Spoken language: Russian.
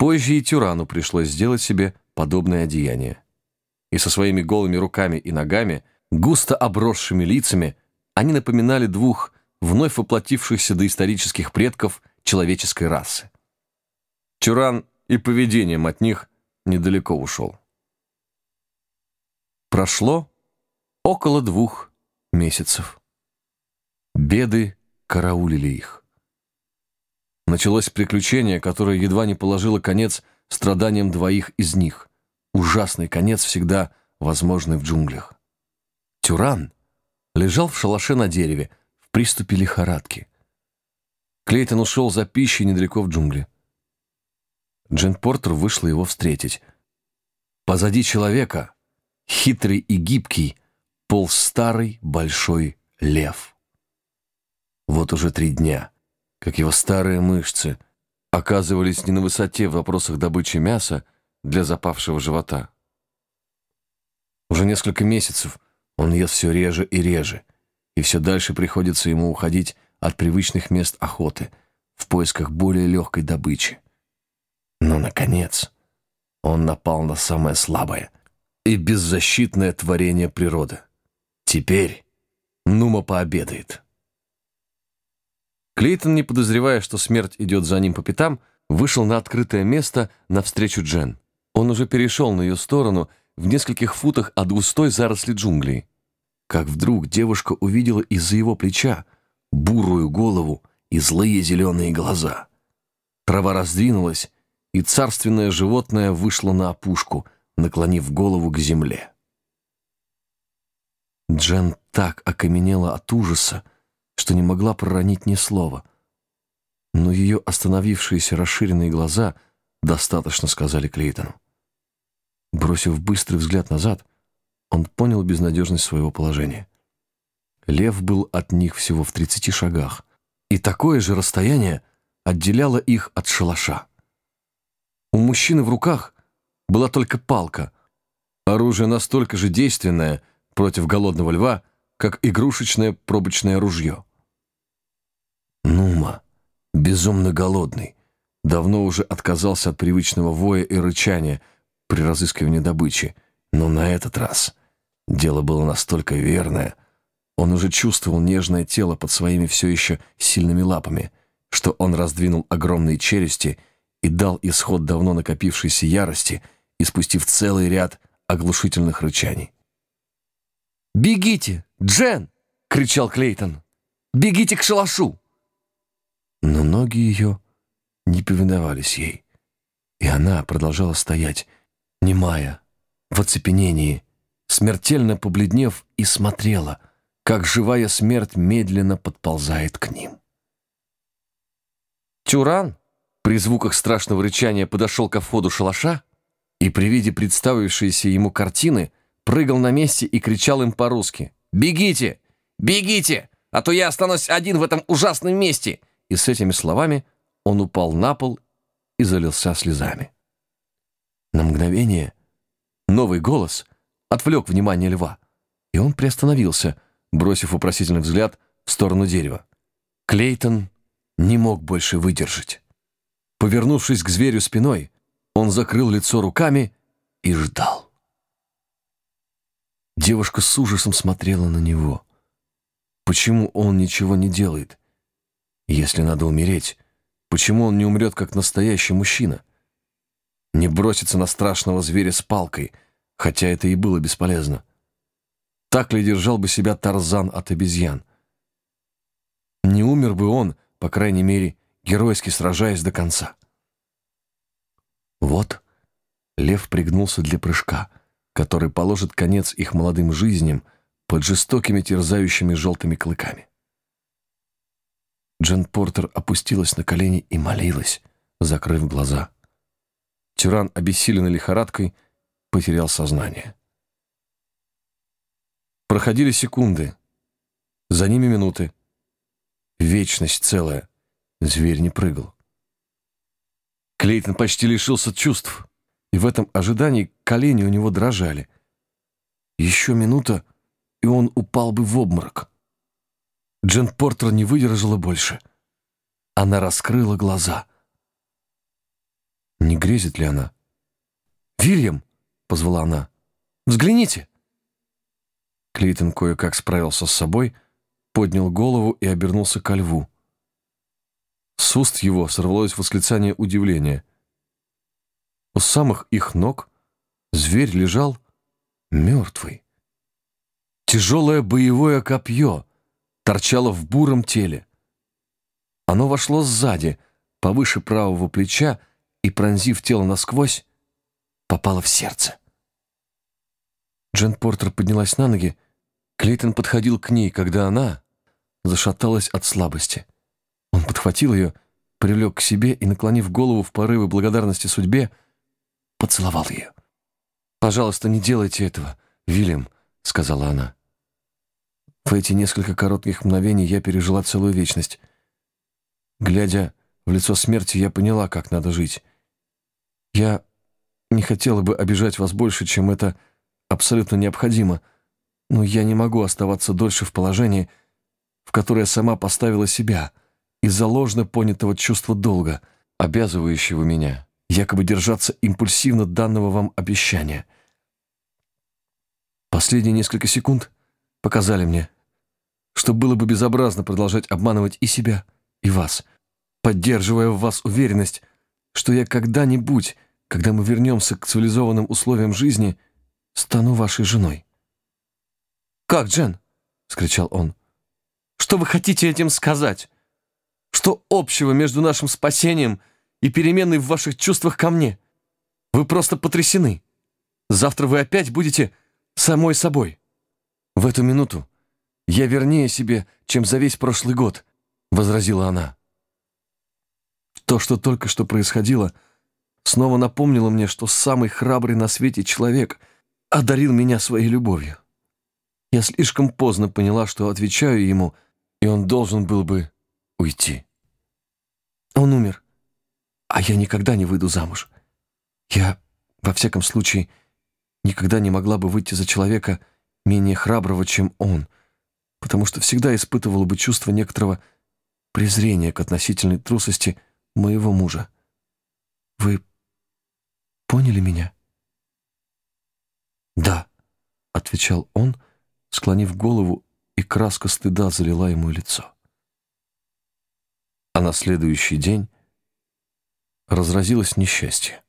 Позже и Тюрану пришлось сделать себе подобное одеяние. И со своими голыми руками и ногами, густо обросшими лицами, они напоминали двух вновь воплотившихся доисторических предков человеческой расы. Тюран и поведением от них недалеко ушел. Прошло около двух месяцев. Беды караулили их. Началось приключение, которое едва не положило конец страданиям двоих из них. Ужасный конец всегда возможный в джунглях. Тюран лежал в шалаше на дереве в приступе лихорадки. Клейтон ушел за пищей недалеко в джунгли. Джен Портер вышла его встретить. Позади человека, хитрый и гибкий, полз старый большой лев. Вот уже три дня, как его старые мышцы оказывались не на высоте в вопросах добычи мяса для запавшего живота. Уже несколько месяцев он ест все реже и реже, и все дальше приходится ему уходить от привычных мест охоты в поисках более легкой добычи. Но, наконец, он напал на самое слабое и беззащитное творение природы. Теперь Нума пообедает. Клейтон, не подозревая, что смерть идет за ним по пятам, вышел на открытое место навстречу Джен. Он уже перешел на ее сторону в нескольких футах от густой заросли джунглей. Как вдруг девушка увидела из-за его плеча бурую голову и злые зеленые глаза. Трава раздвинулась, и царственное животное вышло на опушку, наклонив голову к земле. Джен так окаменела от ужаса, что не могла проронить ни слова. Но ее остановившиеся расширенные глаза достаточно сказали Клейтону. Бросив быстрый взгляд назад, он понял безнадежность своего положения. Лев был от них всего в тридцати шагах, и такое же расстояние отделяло их от шалаша. У мужчины в руках была только палка, оружие настолько же действенное против голодного льва, как игрушечное пробочное ружье. Безумно голодный, давно уже отказался от привычного воя и рычания при разыскивании добычи, но на этот раз дело было настолько верное, он уже чувствовал нежное тело под своими все еще сильными лапами, что он раздвинул огромные челюсти и дал исход давно накопившейся ярости, испустив целый ряд оглушительных рычаний. «Бегите! Джен!» — кричал Клейтон. «Бегите к шалашу!» Но ноги ее не повиновались ей, и она продолжала стоять, немая, в оцепенении, смертельно побледнев и смотрела, как живая смерть медленно подползает к ним. Тюран при звуках страшного рычания подошел ко входу шалаша и при виде представившейся ему картины прыгал на месте и кричал им по-русски «Бегите! Бегите! А то я останусь один в этом ужасном месте!» И с этими словами он упал на пол и залился слезами. На мгновение новый голос отвлек внимание льва, и он приостановился, бросив вопросительный взгляд в сторону дерева. Клейтон не мог больше выдержать. Повернувшись к зверю спиной, он закрыл лицо руками и ждал. Девушка с ужасом смотрела на него. Почему он ничего не делает? Если надо умереть, почему он не умрет, как настоящий мужчина? Не бросится на страшного зверя с палкой, хотя это и было бесполезно. Так ли держал бы себя Тарзан от обезьян? Не умер бы он, по крайней мере, геройски сражаясь до конца. Вот лев пригнулся для прыжка, который положит конец их молодым жизням под жестокими терзающими желтыми клыками. Джен Портер опустилась на колени и молилась, закрыв глаза. Тиран, обессиленный лихорадкой, потерял сознание. Проходили секунды, за ними минуты. Вечность целая. Зверь не прыгал. Клейтон почти лишился чувств, и в этом ожидании колени у него дрожали. Еще минута, и он упал бы в обморок. Джен Портер не выдержала больше. Она раскрыла глаза. Не влезет ли она. «Вильям!» — позвала она. «Взгляните!» Клейтон кое-как справился с собой, поднял голову и обернулся ко льву. С уст его сорвалось восклицание удивления. У самых их ног зверь лежал мертвый. Тяжелое боевое копье торчало в буром теле. Оно вошло сзади, повыше правого плеча, и, пронзив тело насквозь, попало в сердце. Джен Портер поднялась на ноги. Клейтон подходил к ней, когда она зашаталась от слабости. Он подхватил ее, привлек к себе и, наклонив голову в порыве благодарности судьбе, поцеловал ее. «Пожалуйста, не делайте этого, Вильям», — сказала она. В эти несколько коротких мгновений я пережила целую вечность. Глядя в лицо смерти, я поняла, как надо жить. Я не хотела бы обижать вас больше, чем это абсолютно необходимо, но я не могу оставаться дольше в положении, в которое сама поставила себя, из-за ложно понятого чувства долга, обязывающего меня якобы держаться импульсивно данного вам обещания. Последние несколько секунд показали мне, что было бы безобразно продолжать обманывать и себя, и вас, поддерживая в вас уверенность, что я когда-нибудь, когда мы вернемся к цивилизованным условиям жизни, стану вашей женой. «Как, Джен?» — скричал он. «Что вы хотите этим сказать? Что общего между нашим спасением и переменной в ваших чувствах ко мне? Вы просто потрясены. Завтра вы опять будете самой собой». В эту минуту я вернее себе, чем за весь прошлый год», — возразила она. То, что только что происходило, снова напомнило мне, что самый храбрый на свете человек одарил меня своей любовью. Я слишком поздно поняла, что отвечаю ему, и он должен был бы уйти. Он умер, а я никогда не выйду замуж. Я, во всяком случае, никогда не могла бы выйти за человека менее храброго, чем он — потому что всегда испытывала бы чувство некоторого презрения к относительной трусости моего мужа. Вы поняли меня? «Да», — отвечал он, склонив голову, и краска стыда залила ему лицо. А на следующий день разразилось несчастье.